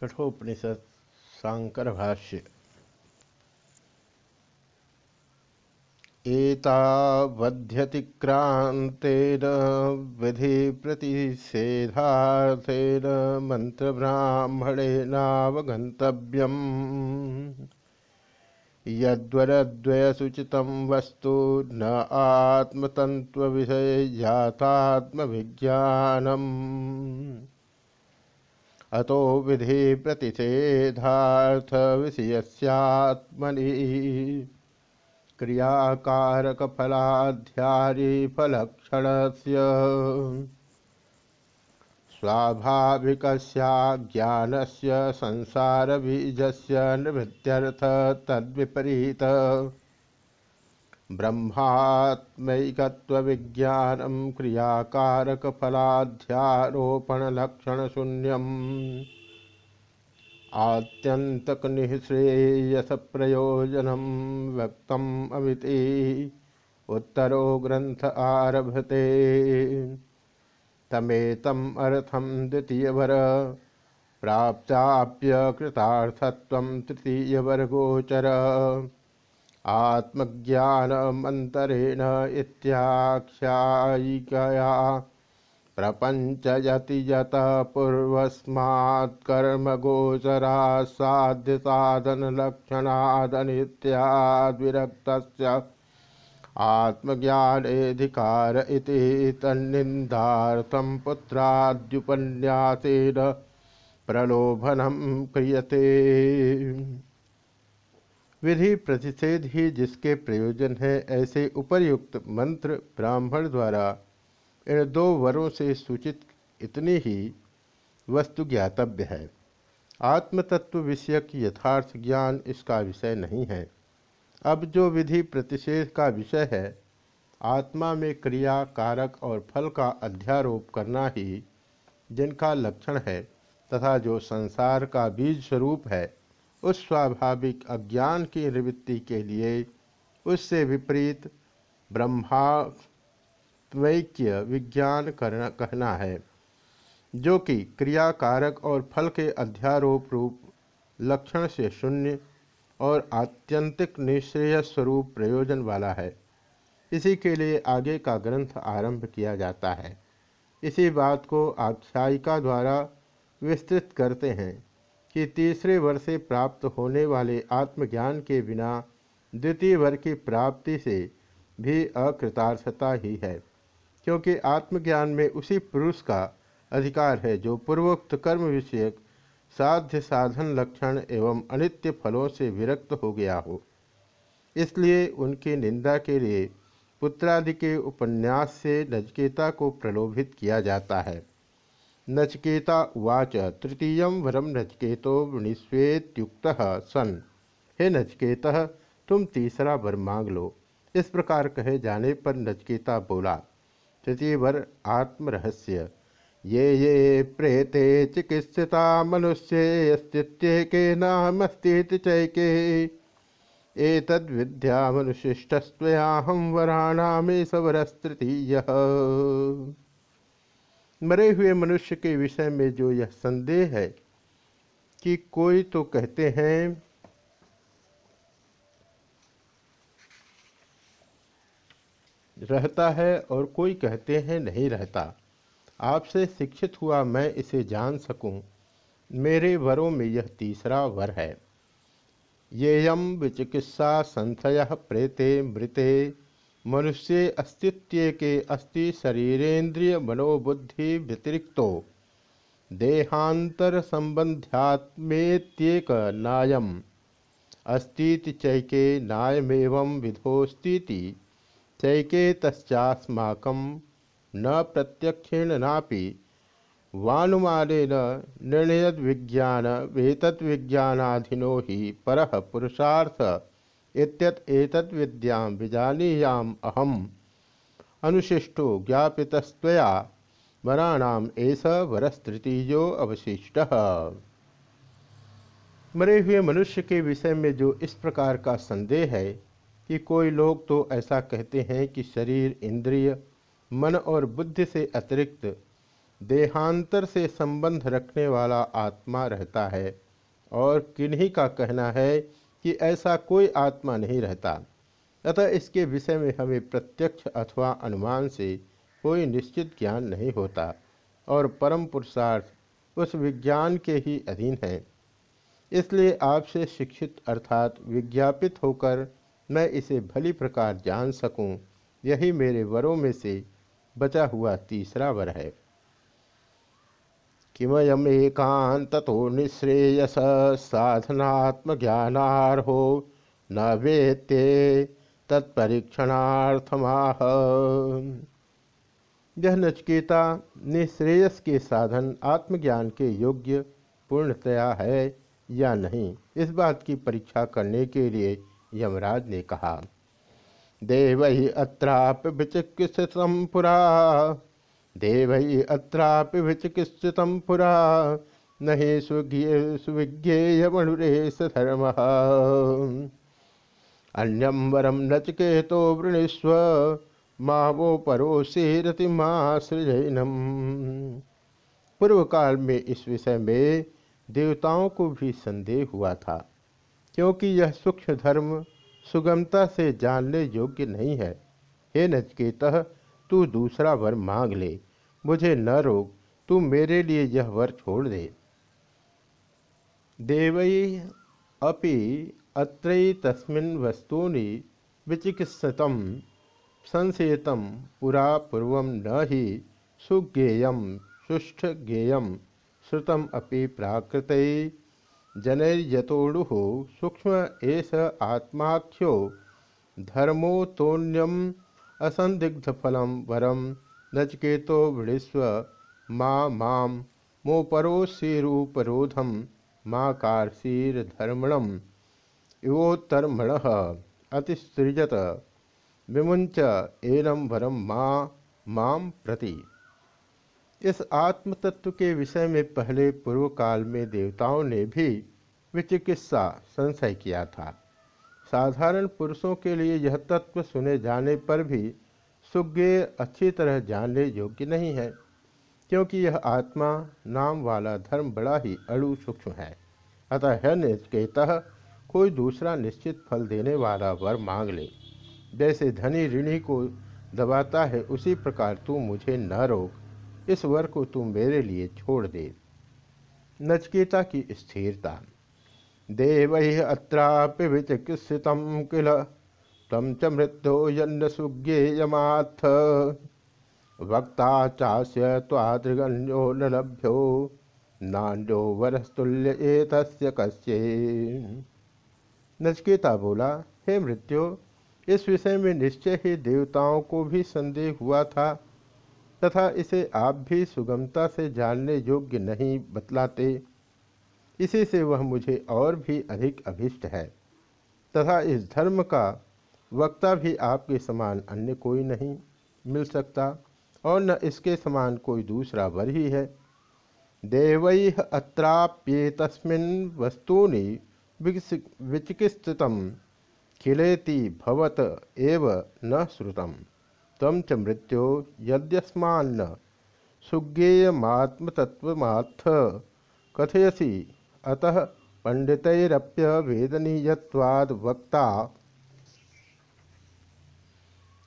कठोपनिषद शांकर भाष्य विधि प्रतिषेधार्थेन मंत्रब्राह्मणेनावगंतव्यम् यद्वरद्वयसुचितं वस्तु न आत्मतन्त्वविषयजातात्मविज्ञानम् अतो विधि प्रतिषेधार्थ विषयस्यात्मनि। क्रियाकारक फलाध्यारी फलक्षण से स्वाभाविक ज्ञान से संसार बीज से निवृत्त्यर्थ तद्विपरीत। ब्रह्मात्मकविज्ञान क्रियाकारक फलाध्यारोपण लक्षण शून्यम निःश्रेयस प्रयोजन व्यक्त अमिति उत्तरो ग्रंथ आरभते। तमेतम अर्थम द्वितीयवर। प्राप्ताप्य कृतार्थत्व तृतीयवर्गोचर। आत्मज्ञानमन्तरेण इत्याख्यायिकया प्रपञ्चयति यत पूर्वस्मात्कर्मगोचराः साध्यसाधनलक्षणादनित्याद्विरक्तस्य आत्मज्ञानेऽधिकार इति तन्निन्दार्थं पुत्राद्युपन्यासेन प्रलोभनं क्रियते। विधि प्रतिषेध ही जिसके प्रयोजन है, ऐसे उपर्युक्त मंत्र ब्राह्मण द्वारा इन दो वरों से सूचित इतनी ही वस्तु ज्ञातव्य है। आत्मतत्व विषयक यथार्थ ज्ञान इसका विषय नहीं है। अब जो विधि प्रतिषेध का विषय है, आत्मा में क्रिया, कारक और फल का अध्यारोप करना ही जिनका लक्षण है तथा जो संसार का बीज स्वरूप है उस स्वाभाविक अज्ञान की निवृत्ति के लिए उससे विपरीत ब्रह्मात्मैक्य विज्ञान करना, कहना है, जो कि क्रिया कारक और फल के अध्यारोप रूप, लक्षण से शून्य और आत्यंतिक निश्रेय स्वरूप प्रयोजन वाला है। इसी के लिए आगे का ग्रंथ आरंभ किया जाता है। इसी बात को आख्यायिका द्वारा विस्तृत करते हैं। कि तीसरे वर्ष से प्राप्त होने वाले आत्मज्ञान के बिना द्वितीय वर्ष की प्राप्ति से भी अकृतार्थता ही है, क्योंकि आत्मज्ञान में उसी पुरुष का अधिकार है जो पूर्वोक्त कर्म विषयक साध्य साधन लक्षण एवं अनित्य फलों से विरक्त हो गया हो। इसलिए उनकी निंदा के लिए पुत्रादि के उपन्यास से नजकेता को प्रलोभित किया जाता है। नचकेता उवाच तृतीय वरम नचकेतो वृणीस्वेत्युक्त सन। हे नचकेत, तुम तीसरा वर मांग लो। इस प्रकार कहे जाने पर नचकेता बोला, तृतीय वर आत्मरहस्य। ये ये प्रेते चिकित्सिता मनुष्य अस्तित्व के नाम अस्तित चैके। एतद विद्या मनुशिष्टस्वयाहम वराणामे सवरस्तृतीय मरे हुए मनुष्य के विषय में जो यह संदेह है कि कोई तो कहते हैं, रहता है और कोई कहते हैं, नहीं रहता। आपसे शिक्षित हुआ मैं इसे जान सकूँ। मेरे वरों में यह तीसरा वर है। येयम विचिकित्सा संशय प्रेते मृते मनुष्य अस्तित्व के अस्ति शरीरेन्द्रिय मनोबुद्धि व्यतिरिक्तो देहांतर संबंध्यात्मेत्येक नायम अस्तीति चैके नायमेव विधोस्तीति चैके तस्माक न प्रत्यक्षेण नापि। वानुमानेन निर्णयद विज्ञान वेतत् विज्ञानाधीनो ही पर पुरुषार्थ। इत्यत एतत् विद्यां विजानीयाम अहम। अनुशिष्टो ज्ञापितस्तया वराणाम ऐस वरस्तृतीयो अवशिष्ट। मरे हुए मनुष्य के विषय में जो इस प्रकार का संदेह है कि कोई लोग तो ऐसा कहते हैं कि शरीर, इंद्रिय, मन और बुद्धि से अतिरिक्त देहांतर से संबंध रखने वाला आत्मा रहता है और किन्हीं का कहना है कि ऐसा कोई आत्मा नहीं रहता। अतः इसके विषय में हमें प्रत्यक्ष अथवा अनुमान से कोई निश्चित ज्ञान नहीं होता और परम पुरुषार्थ उस विज्ञान के ही अधीन है। इसलिए आपसे शिक्षित अर्थात विज्ञापित होकर मैं इसे भली प्रकार जान सकूँ, यही मेरे वरों में से बचा हुआ तीसरा वर है। किमयम एकांत तो निश्रेयस साधनात्म ज्ञानार्हो न वेत्ते तत्परीक्षणार्थमाह। यह नचकेता निश्रेयस के साधन आत्मज्ञान के योग्य पूर्णतया है या नहीं, इस बात की परीक्षा करने के लिए यमराज ने कहा, देव अत्राप विचिकित्सित पुरा। देव अत्रापि विचिकित्सित पुरा। नहीं सुविज्ञेय मणुरेश धर्म। अन्यम वरम नचकेतो वृणीस्व मावो परोसी रतिमा सृजनम पूर्व काल में इस विषय में देवताओं को भी संदेह हुआ था, क्योंकि यह सूक्ष्म धर्म सुगमता से जानने योग्य नहीं है। हे नचकेत, तू दूसरा वर मांग ले। मुझे न रोक, तू मेरे लिए यह वर छोड़ दे। देवई अपि अत्रई तस्मिन् वस्तूनि विचिकित्सतम संशयतम पुरा पूर्व न ही सुज्ञेयम सुष्ठ ज्ञेयम श्रुतम अपि प्राकृत जनैर्यतोड़ु सूक्ष्म एष आत्माख्यो धर्मोतोन्यम असंदिग्धफलम वरम नचकेतो वृणीस्व माँ माम मोपरोशीरूपरोधम माँ कार्षीर्धर्मण इवोत्तर्मण अतिसृजत विमुंच एनम वरम माँ माम प्रति। इस आत्मतत्व के विषय में पहले पूर्व काल में देवताओं ने भी विचिकित्सा संशय किया था। साधारण पुरुषों के लिए यह तत्व सुने जाने पर भी सुज्ञ अच्छी तरह जानने योग्य नहीं है, क्योंकि यह आत्मा नाम वाला धर्म बड़ा ही अड़ु सूक्ष्म है। अतः है निचकेत कोई दूसरा निश्चित फल देने वाला वर मांग ले। जैसे धनी ऋणी को दबाता है, उसी प्रकार तू मुझे न रोक, इस वर को तू मेरे लिए छोड़ दे। नचकेता की स्थिरता। देव अत्रापि विचिकित्सित किल। तम च मृत्यो यन्न सुज्ञेयमाथ। वक्ता चास्य तादृगण्यो न लभ्यो, नान्यो वरस्तुल्य एतस्य कस्य। नचकेता बोला, हे मृत्यु, इस विषय में निश्चय ही देवताओं को भी संदेह हुआ था, तथा इसे आप भी सुगमता से जानने योग्य नहीं बतलाते। इसी से वह मुझे और भी अधिक अभिष्ट है, तथा इस धर्म का वक्ता भी आपके समान अन्य कोई नहीं मिल सकता, और न इसके समान कोई दूसरा वर ही है। देव अत्राप्ये तस्मिन् वस्तूनि विचिकित्सित खिलेति भवत एव न श्रुतम। तम च मृत्यो यद्यस्मान्न सुज्ञेयमात्मतत्वमात्थ कथयसी। अतः पंडितरप्य वेदनीयवाद वक्ता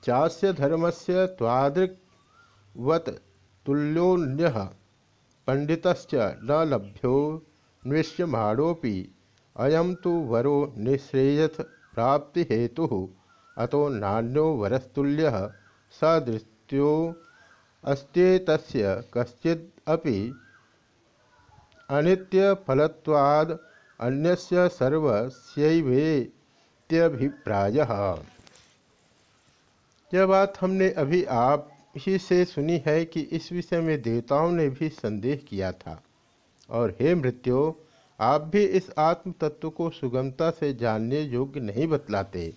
चास्य धर्मस्य त्वादृक्वत् तुल्योन्यः पंडितश्च न लभ्यो निश्यमाणोपि अयम तो वरो निःश्रेयथ प्राप्ति हेतु अतो नान्यो वरस्तुल्य, सदृत्यो अस्तेत कश्चिदपि अनित्यफलत्वाद अन्यस्य सर्वस्यैवेत्यभिप्राय। यह बात हमने अभी आप ही से सुनी है कि इस विषय में देवताओं ने भी संदेह किया था। और हे मृत्यु, आप भी इस आत्म तत्व को सुगमता से जानने योग्य नहीं बतलाते।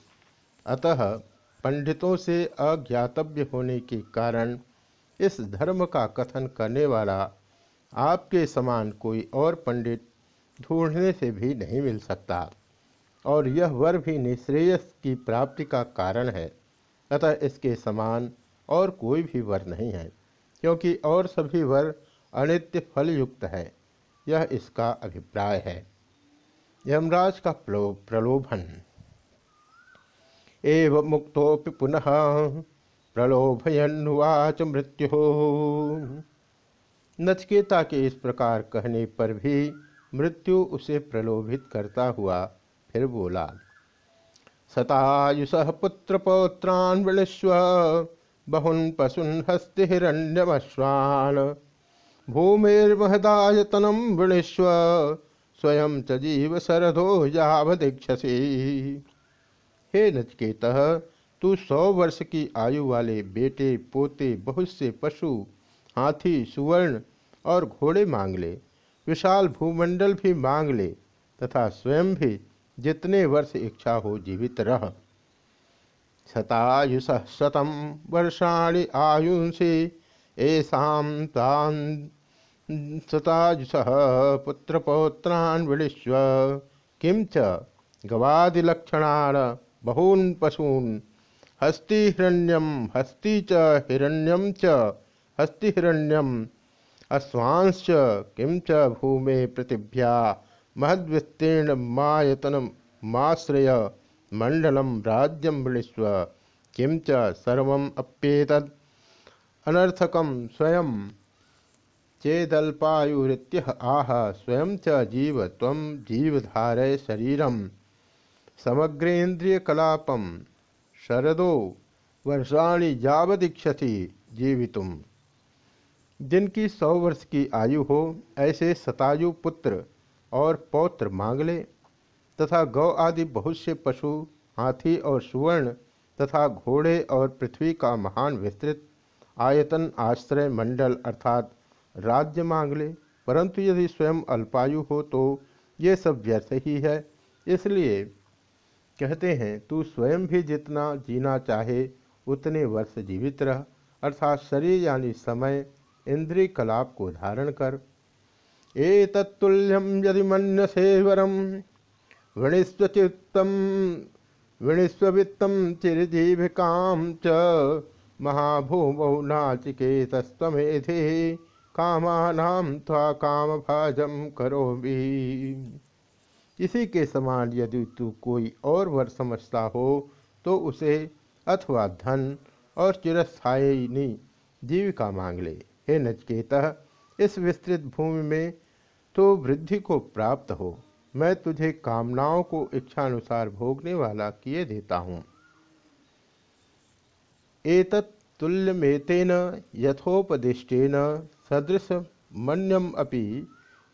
अतः पंडितों से अज्ञातव्य होने के कारण इस धर्म का कथन करने वाला आपके समान कोई और पंडित ढूँढने से भी नहीं मिल सकता। और यह वर भी निश्रेयस की प्राप्ति का कारण है। अतः इसके समान और कोई भी वर नहीं है, क्योंकि और सभी वर अनित्य फल युक्त है। यह इसका अभिप्राय है। यमराज का प्रलोभन। एव मुक्तोपि पुनः प्रलोभयन्नुवाच मृत्यु। नचकेता के इस प्रकार कहने पर भी मृत्यु उसे प्रलोभित करता हुआ फिर बोला सतायुष पुत्र पौत्रान विश्व बहुन पशुन हस्ति हिरण्यमश्वान भूमिर्महदायतनम वृणीष्व स्वयं च जीव शरदो यावदीक्षसी हे नचकेत, तू सौ वर्ष की आयु वाले बेटे, पोते, बहुत से पशु, हाथी, सुवर्ण और घोड़े मांग ले, विशाल भूमंडल भी मांग ले, तथा स्वयं भी जितने वर्ष इच्छा हो जीवित रह। शतायुष शतम वर्षाणि आयुषि ऐसा तान शतायुष पुत्रपौत्रान् विडिष्व किं च गवादिलक्षणान् बहून् हस्ति च हिरण्यम च, हस्तिहिरण्यम, अश्वांश्च किं च भूमे पृथिव्या। महद्विस्तीर्ण मायतन माश्रय मंडलम राज्यम वृणीस्व किं च अनर्थकम स्वयं चेदल्पायुरित्य आह, स्वयं च जीव तम जीवधारय शरीरम समग्रेन्द्रियकलापम शरदो वर्षाणि यावदीक्षति जीवितुम। जिनकी सौ वर्ष की आयु हो, ऐसे सतायु पुत्र और पौत्र मांग ले, तथा गौ आदि बहुत से पशु, हाथी और सुवर्ण, तथा घोड़े और पृथ्वी का महान विस्तृत आयतन आश्रय मंडल अर्थात राज्य मांग ले। परंतु यदि स्वयं अल्पायु हो तो ये सब व्यर्थ ही है। इसलिए कहते हैं, तू स्वयं भी जितना जीना चाहे, उतने वर्ष जीवित रह, अर्थात शरीर यानी समय, इंद्रिय कलाप को धारण कर ए तत्ल्यम यदि मनसे वरम वृणीस्वचित्तम वृणीस्वित्तम चिरजीविकाम च महाभूमौ नाचिकेतस्तमेधे कामानाम था काम भाजम करो भी इसी के समान यदि तू कोई और वर समझता हो तो उसे अथवा धन और चिरस्थायी जीविका मांग ले। हे नचकेता, इस विस्तृत भूमि में तो वृद्धि को प्राप्त हो, मैं तुझे कामनाओं को इच्छानुसार भोगने वाला किए देता हूँ। एतत् तुल्यमेतेन यथोपदिष्टेन सदृश मन्यम अपि,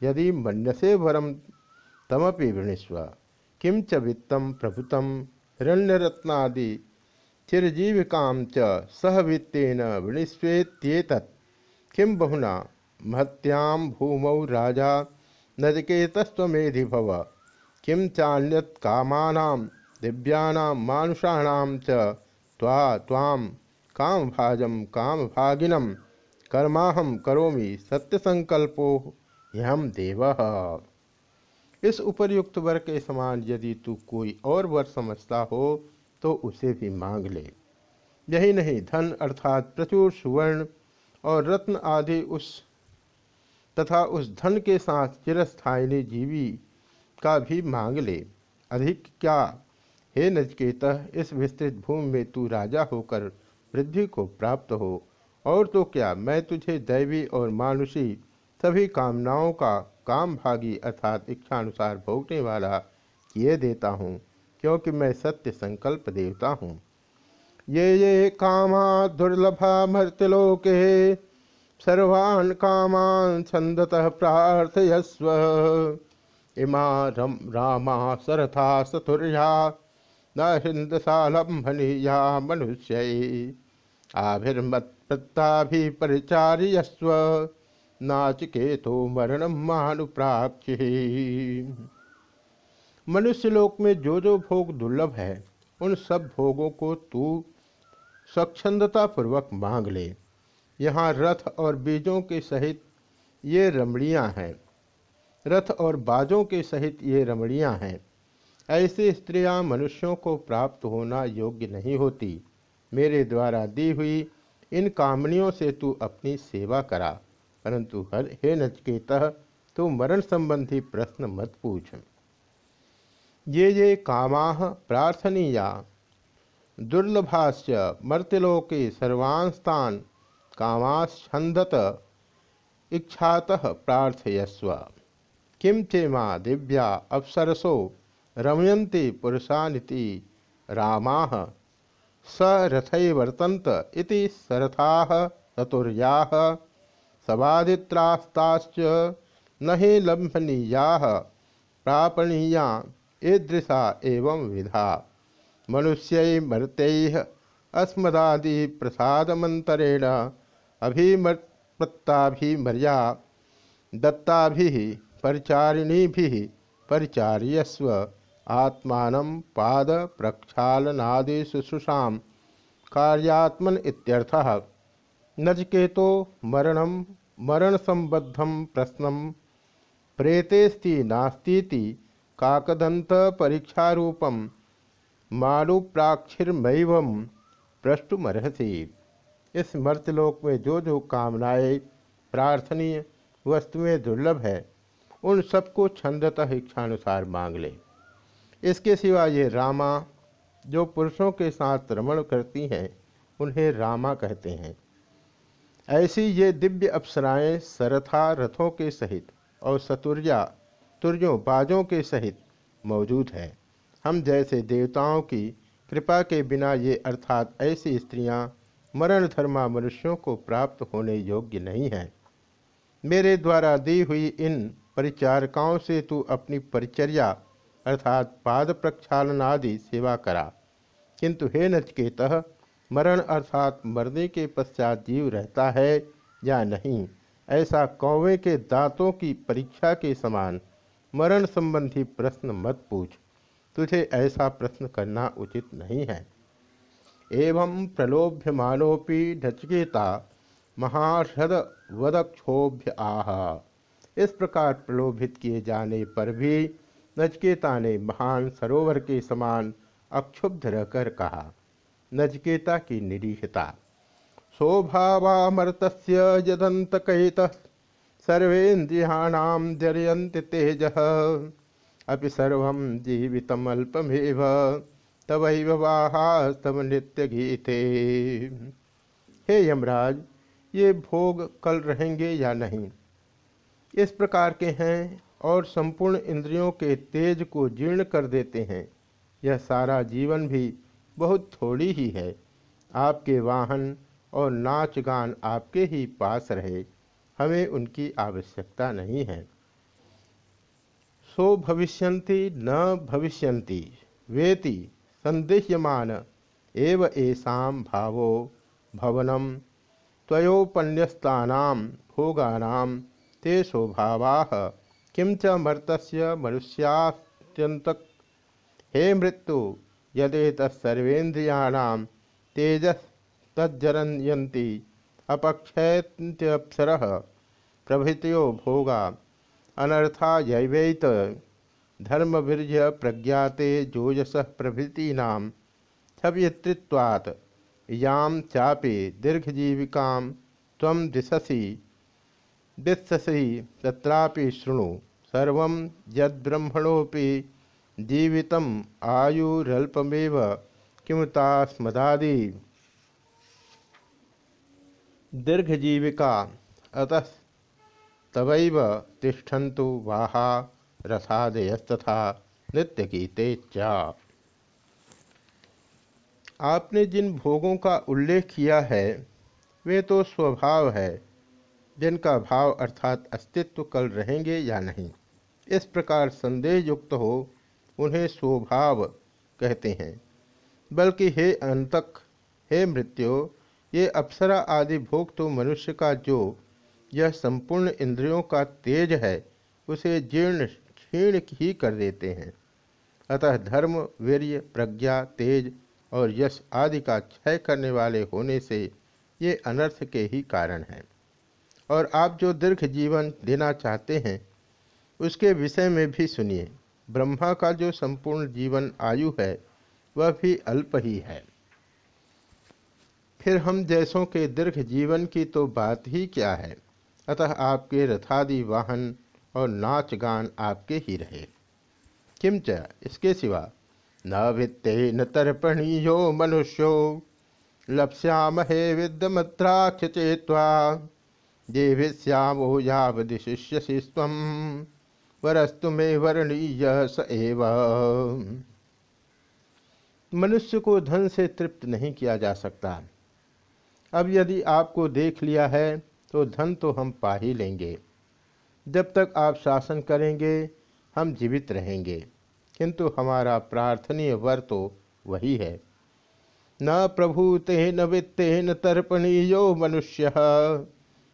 यदि मन्यसे वरम तमपि वृणीस्व किं च वित्तं प्रभुतं हिरण्यरत्नादि चिरजीविका च सहवित्तेन वृणीस्वेत्येतत् किं बहुना महत्याम भूमौ राजा नचिकेतस्वेधि भव किं चान्यत कामानाम दिव्यानाम मानुषाणाम च त्वाम काम भाजम काम भागिनम कर्माहम करोमि सत्य संकल्पो हम देव। इस उपर्युक्त वर के समान यदि तू कोई और वर समझता हो तो उसे भी मांग ले। यही नहीं, धन अर्थात प्रचुर सुवर्ण और रत्न आदि उस तथा उस धन के साथ चिरस्थायिनी जीवी का भी मांग ले। अधिक क्या? हे नचकेत, इस विस्तृत भूमि में तू राजा होकर वृद्धि को प्राप्त हो। और तो क्या? मैं तुझे दैवी और मानुषी सभी कामनाओं का काम भागी अर्थात इच्छानुसार भोगने वाला किए देता हूँ, क्योंकि मैं सत्य संकल्प देवता हूँ। ये ये कामा दुर्लभा मर्त्यलोके सर्वान् कामान् छन्दतः प्रार्थयस्व। इमा रम रामा सरथा सथुर्या न हिंदसालंभनीया मनुष्य। आभिर्मत्प्रत्ताभिपरिचार्यस्व नाचिकेतो मरणम महानुप्राक्षि मनुष्यलोक में जो जो भोग दुर्लभ है, उन सब भोगों को तू स्वच्छंदता पूर्वक मांग ले। यहाँ रथ और बीजों के सहित ये रमणियाँ हैं। रथ और बाजों के सहित ये रमणियाँ हैं। ऐसी स्त्रियाँ मनुष्यों को प्राप्त होना योग्य नहीं होती। मेरे द्वारा दी हुई इन कामनियों से तू अपनी सेवा करा। परंतु हर, हे नचकेत, तू मरण संबंधी प्रश्न मत पूछ। ये ये कामा प्रार्थनीया। दुर्लभाश्च मर्त्यलोके सर्वांस्तान कामाछंदत इच्छात प्रार्थयस्व। किम चेमा दिव्या अप्सरसो रमयन्ति पुरुषानिति रामा। स रथैवर्तन्त इति सरथाः चतुर्याः। सवादित्रास्ताश्च न लम्भनीयाः। प्रापणीया ईदृशा एवं विधा। मनुष्य मर्त्य अस्मदादि प्रसादमंतरेण अभिमत्ताभिमर्या दत्ता परिचारिणी परिचार्यस्व, आत्मान पाद प्रक्षालनादि शुश्रूषा कार्यात्मन इत्यर्थः, नचकेतो मरण मरण संबद्धम प्रश्न प्रेतेस्ति नास्ती काकदंत परीक्षारूपम प्रष्टुमर्हसी। इस मर्तलोक में जो जो कामनाएँ, प्रार्थनीय वस्तुएँ दुर्लभ है, उन सबको छंदतः इच्छानुसार मांग ले। इसके सिवा ये रामा, जो पुरुषों के साथ रमण करती हैं, उन्हें रामा कहते हैं। ऐसी ये दिव्य अप्सराएँ सरथा रथों के सहित और सतुर्या, तुर्यों बाजों के सहित मौजूद हैं। हम जैसे देवताओं की कृपा के बिना ये अर्थात ऐसी स्त्रियाँ मरण धर्मा मनुष्यों को प्राप्त होने योग्य नहीं है। मेरे द्वारा दी हुई इन परिचारकाओं से तू अपनी परिचर्या, अर्थात पाद प्रक्षालन आदि सेवा करा। किंतु हे नचकेत, मरण अर्थात मरने के पश्चात जीव रहता है या नहीं? ऐसा कौवे के दांतों की परीक्षा के समान मरण संबंधी प्रश्न मत पूछ। तुझे ऐसा प्रश्न करना उचित नहीं है। एवं प्रलोभ्यमानोपि ढचकेता महारद वदक्षोभ्य आह इस प्रकार प्रलोभित किए जाने पर भी नचकेता ने महान सरोवर के समान अक्षुब्ध रहकर कहा, नचकेता की निरीहता शोभावामृत यदंत कहित सर्वेन्द्रियाणाम जरयंत तेज। अभी सर्व जीवितमल्पमेव। तवैव वाहास्तव नृत्य गीते हे यमराज, ये भोग कल रहेंगे या नहीं? इस प्रकार के हैं और संपूर्ण इंद्रियों के तेज को जीर्ण कर देते हैं। यह सारा जीवन भी बहुत थोड़ी ही है। आपके वाहन और नाच गान आपके ही पास रहे। हमें उनकी आवश्यकता नहीं है। सो भविष्यंति न भविष्यंति वेति संदेह्यमान। एव ऐसा भावो भवनम। त्वयोपन्यस्तानां भोगानां ते स्वभावाः। किं च मर्तस्य मनुष्यात्यन्तक। हे मृत्यु यदेतत्सर्वेन्द्रियाणां तेजस्तज्जरयन्ति अपक्षयत्यप्सरः प्रभृतयो भोगा। अनर्था यैवैत धर्मवीर्य प्रज्ञाते जोजस प्रभृतीनां छवित्रित्वात् याम चापे दीर्घजीविका तम दिशसी दिशसी तत्रापि शृणु। सर्व यद्ब्रह्मणोपि जीवित आयुरल्पमेव किमुतास्मदादि। दीर्घजीविका अतः तवैव तिष्ठन्तु वाहा। रसादयस्तथा नृत्यगीते चा। आपने जिन भोगों का उल्लेख किया है, वे तो स्वभाव है, जिनका भाव अर्थात अस्तित्व कल रहेंगे या नहीं। इस प्रकार संदेह युक्त हो, उन्हें स्वभाव कहते हैं। बल्कि हे अंतक हे मृत्यु, ये अप्सरा आदि भोग तो मनुष्य का जो यह संपूर्ण इंद्रियों का तेज है, उसे जीर्ण क्षीण ही कर देते हैं। अतः धर्म, वीर्य, प्रज्ञा, तेज और यश आदि का क्षय करने वाले होने से ये अनर्थ के ही कारण हैं। और आप जो दीर्घ जीवन देना चाहते हैं, उसके विषय में भी सुनिए। ब्रह्मा का जो संपूर्ण जीवन आयु है, वह भी अल्प ही है। फिर हम जैसों के दीर्घ जीवन की तो बात ही क्या है? अतः आपके रथादि वाहन और नाच गान आपके ही रहे। किंच इसके सिवा न वित्ते न तर्पणी तर्पणीयो मनुष्यो। लप्स्यामहे विद्यमद्राक्ष चेत्वा। देविश्यामो यावदिशिष्यसि स्व वरस्तु में वर्णीय स एव। मनुष्य को धन से तृप्त नहीं किया जा सकता। अब यदि आपको देख लिया है तो धन तो हम पा ही लेंगे। जब तक आप शासन करेंगे, हम जीवित रहेंगे। किंतु हमारा प्रार्थनीय वर तो वही है। न प्रभु तेन वित्तेन तर्पणीयो मनुष्य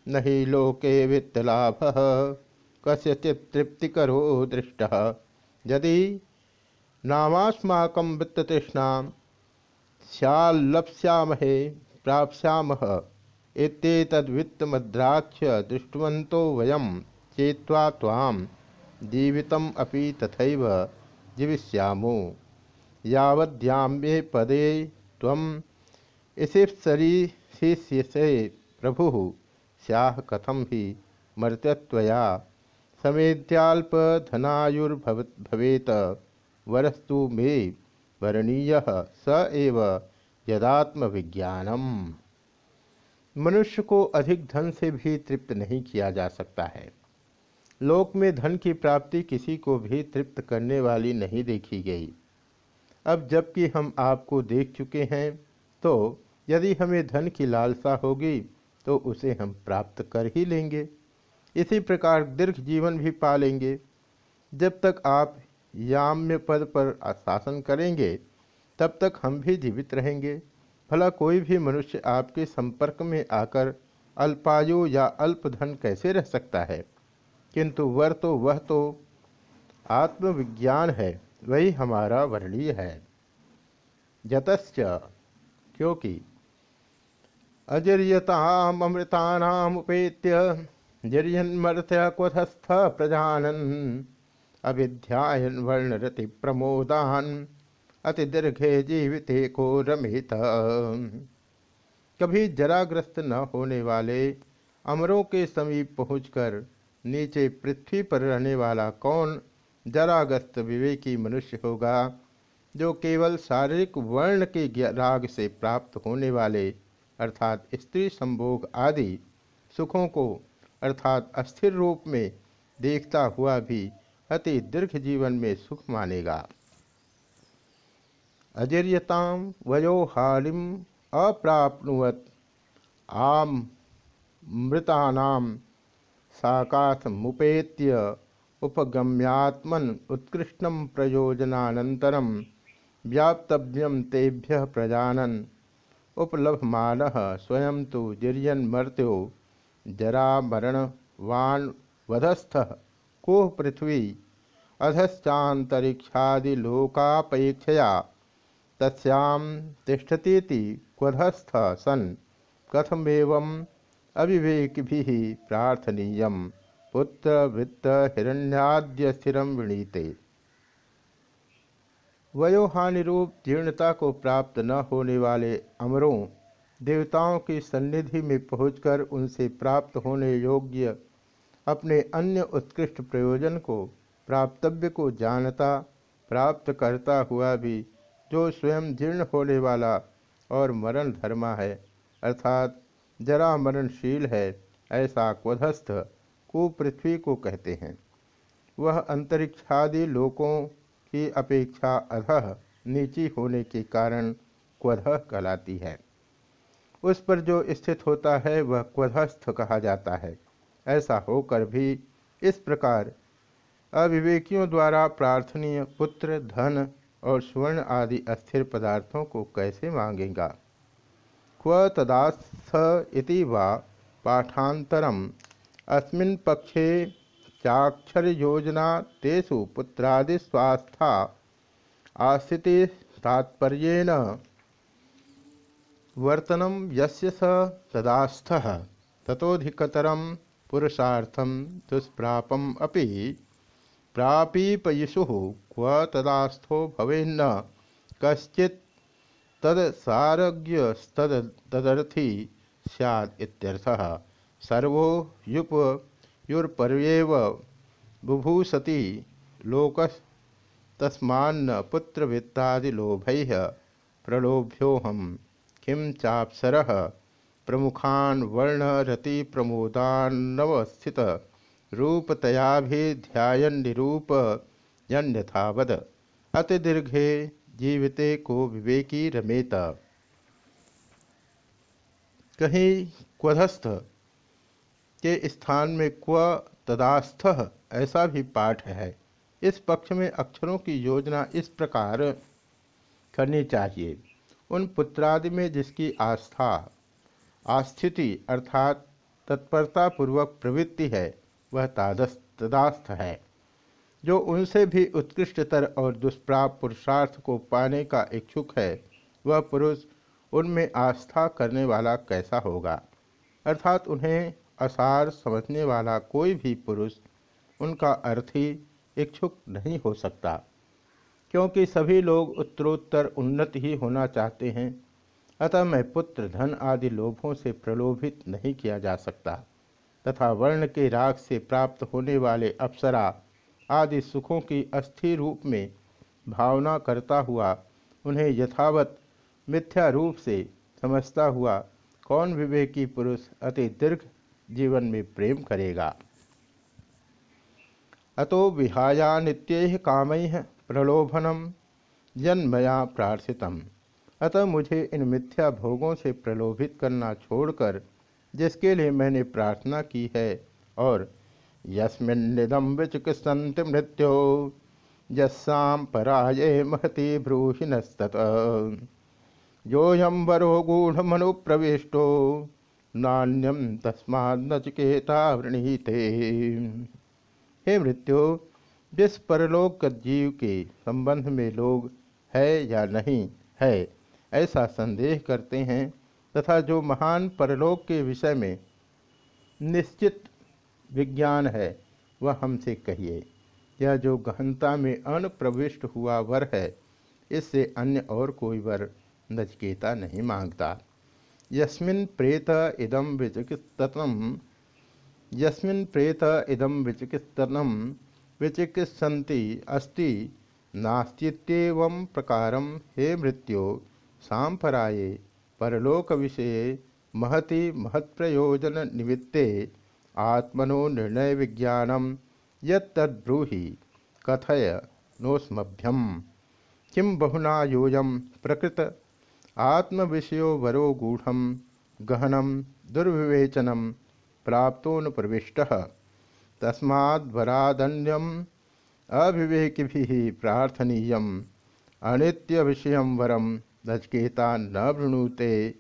न ही लोके वित्तलाभ कस्यचित तृप्तिकरो दृष्ट। यदि नामास्माक वित्ततृष्णा सैल्लप्स्यामहे प्राप्स्यामः इत्येतद्वित्तमद्राक्ष दृष्टवन्तो वयं चेत्वा त्वां जीवितम् अपि तथैव जीविष्यामो। यावद्याम्ये पदे त्वम् इसिप्सरीशिष्यसे प्रभुः स्याह कथम ही मर्त्यत्वया समेत्याल्पधनायुर्भवेत वरस्तु मे वरणीय स एव यदात्म विज्ञानम मनुष्य को अधिक धन से भी तृप्त नहीं किया जा सकता है। लोक में धन की प्राप्ति किसी को भी तृप्त करने वाली नहीं देखी गई। अब जबकि हम आपको देख चुके हैं तो यदि हमें धन की लालसा होगी तो उसे हम प्राप्त कर ही लेंगे। इसी प्रकार दीर्घ जीवन भी पा लेंगे जब तक आप याम्य पद पर शासन करेंगे, तब तक हम भी जीवित रहेंगे। भला कोई भी मनुष्य आपके संपर्क में आकर अल्पायु या अल्पधन कैसे रह सकता है? किंतु वर तो वह तो आत्मविज्ञान है, वही हमारा वर्णीय है। जतश्च, क्योंकि अजर्यतामृतामुपेत्य जर्यन्मर्त्य क्वथस्थ प्रजानन अभिध्यायन वर्णरति प्रमोदान अति दीर्घे जीवित को रमित। कभी जराग्रस्त न होने वाले अमरों के समीप पहुंचकर नीचे पृथ्वी पर रहने वाला कौन जरागस्त विवेकी मनुष्य होगा, जो केवल शारीरिक वर्ण के राग से प्राप्त होने वाले, अर्थात स्त्री संभोग आदि सुखों को, अर्थात अस्थिर रूप में देखता हुआ भी अति दीर्घ जीवन में सुख मानेगा। अजीर्यताम वयोहालिम अप्राप्नुवत। आम मृतानाम साकाथमुपेत्य उपगम्यात्मन उत्कृष्टम प्रयोजनानंतरम व्याप्तव्यम तेभ्य प्रजानन। उपलभमान स्वयं तो जिर्यन मर्त्यो जरा मरण वाण वधस्थ को पृथ्वी? अधश्चातरिक्षादिलोकापेक्षया तस्याम तिष्ठतीति क्वधस्थ सन। कथमेव अविवेक भी प्रार्थनीय पुत्र वित्त हिरण्याद्य स्थिर विणीते। वयोहानि रूप जीर्णता को प्राप्त न होने वाले अमरों, देवताओं की सन्निधि में पहुंचकर उनसे प्राप्त होने योग्य अपने अन्य उत्कृष्ट प्रयोजन को, प्राप्तव्य को जानता, प्राप्त करता हुआ भी जो स्वयं जीर्ण होने वाला और मरण धर्मा है, अर्थात जरा मरणशील है, ऐसा क्वधस्थ कुपृथ्वी को कहते हैं। वह अंतरिक्षादि लोकों की अपेक्षा अधः नीची होने के कारण क्वध कहलाती है। उस पर जो स्थित होता है, वह क्वधस्थ कहा जाता है। ऐसा होकर भी इस प्रकार अविवेकियों द्वारा प्रार्थनीय पुत्र, धन और स्वर्ण आदि अस्थिर पदार्थों को कैसे मांगेगा? क्व तदास्थ इति वा पाठांतरम अस्मिन् पक्षे चाक्षर योजना तेषु पुत्रादि स्वास्था आस्थिति तात्पर्येण वर्तनम यस्य स तदास्थः ततोधिकतरम पुरुषार्थम दुष्प्रापम अपि प्रापीपयिषु क्व तदास्थो भवेन्न, कश्चित् तदसारज्ञस्तदर्थी सैद सर्वो युप युर्पर्येव बुभूषति लोकस तस्मान्न पुत्रवित्तादिलोभै प्रलोभ्योहम किं चापसर? प्रमुखान वर्णरति प्रमोदान्नवस्थित रूपतयाभिध्यायन निरूप यन्यथावद। अतिदीर्घे जीविते को विवेकी रमेत। कहीं, क्वधस्थ? के स्थान में क्व तदास्थ? ऐसा भी पाठ है। इस पक्ष में अक्षरों की योजना इस प्रकार करनी चाहिए। उन पुत्रादि में जिसकी आस्था, आस्थिति अर्थात तत्परता पूर्वक प्रवृत्ति है, वह तादस्त तदास्थ है। जो उनसे भी उत्कृष्टतर और दुष्प्राप पुरुषार्थ को पाने का इच्छुक है, वह पुरुष उनमें आस्था करने वाला कैसा होगा? अर्थात उन्हें असार समझने वाला कोई भी पुरुष उनका अर्थी इच्छुक नहीं हो सकता। क्योंकि सभी लोग उत्तरोत्तर उन्नत ही होना चाहते हैं, अतः मैं पुत्र, धन आदि लोभों से प्रलोभित नहीं किया जा सकता, तथा वर्ण के राग से प्राप्त होने वाले अप्सरा आदि सुखों की अस्थिर रूप में भावना करता हुआ, उन्हें यथावत मिथ्या रूप से समझता हुआ, कौन विवेकी पुरुष अति दीर्घ जीवन में प्रेम करेगा? अतो विहाया नित्य काम प्रलोभनम जन्मया प्रार्थितम। अतः मुझे इन मिथ्या भोगों से प्रलोभित करना छोड़कर, जिसके लिए मैंने प्रार्थना की है, और यस्मिन्निदम विचिकित्सन्ति मृत्यो यस्साम महति ब्रूहिणस्त योयम वरो गूढ़ मनुप्रविष्टो नान्यम तस्माद नचिकेता वृणीते। हे मृत्यु, जिस परलोक जीव के संबंध में लोग है या नहीं है, ऐसा संदेह करते हैं तथा जो महान परलोक के विषय में निश्चित विज्ञान है, वह हमसे कहिए, यह जो गहनता में अनप्रविष्ट हुआ वर है, इससे अन्य और कोई वर नचकेता नहीं माँगता। यस्मिन् प्रेत इदम विचिकित्सतम यस्मिन् प्रेत इदम विचिकित्सतम विचिकित्सन्ति अस्ति, नास्त्येवं प्रकार हे मृत्यो सांपराये परलोक विषय महति महत्प्रयोजन निमित्ते आत्मनो निर्णय विज्ञानम यद्रूहि कथय नोस्मभ्यम। किं बहुना प्रकृत आत्म विषयो वरो गूढ़ गहनम दुर्विवेचनम प्राप्तोन प्रविष्ट तस्माद्वरादन्यम अविवेक प्रार्थनीय अनित्य विषय वरम नचकेता न वृणुते।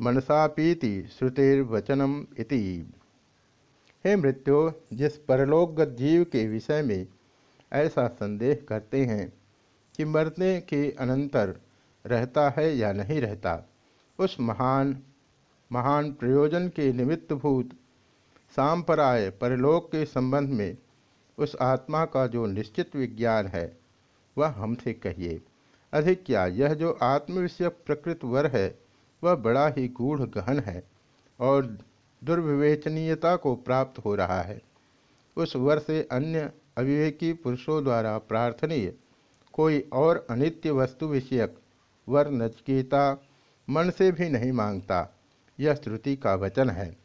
मनसापीति श्रुतिर्वचनम इति। हे मृत्यु, जिस परलोकगत जीव के विषय में ऐसा संदेह करते हैं कि मरने के अनंतर रहता है या नहीं रहता, उस महान महान प्रयोजन के निमित्तभूत सांपराय परलोक के संबंध में उस आत्मा का जो निश्चित विज्ञान है, वह हमसे कहिए, अधिक क्या यह जो आत्मविषय प्रकृत वर है, वह बड़ा ही गूढ़ गहन है और दुर्विवेचनीयता को प्राप्त हो रहा है। उस वर से अन्य अविवेकी पुरुषों द्वारा प्रार्थनीय कोई और अनित्य वस्तु विषयक वर नचकीता मन से भी नहीं माँगता। यह श्रुति का वचन है।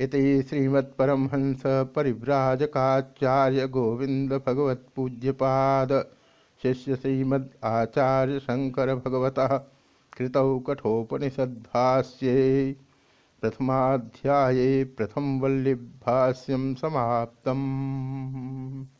इति श्रीमत्परमहंस परिव्राजकाचार्य गोविंद भगवत पूज्यपाद शिष्य श्रीमद आचार्य शंकर भगवत कृतौ कठोपनिषद्भाष्ये। प्रथमाध्याये प्रथम वल्लिभाष्यम समाप्तम्।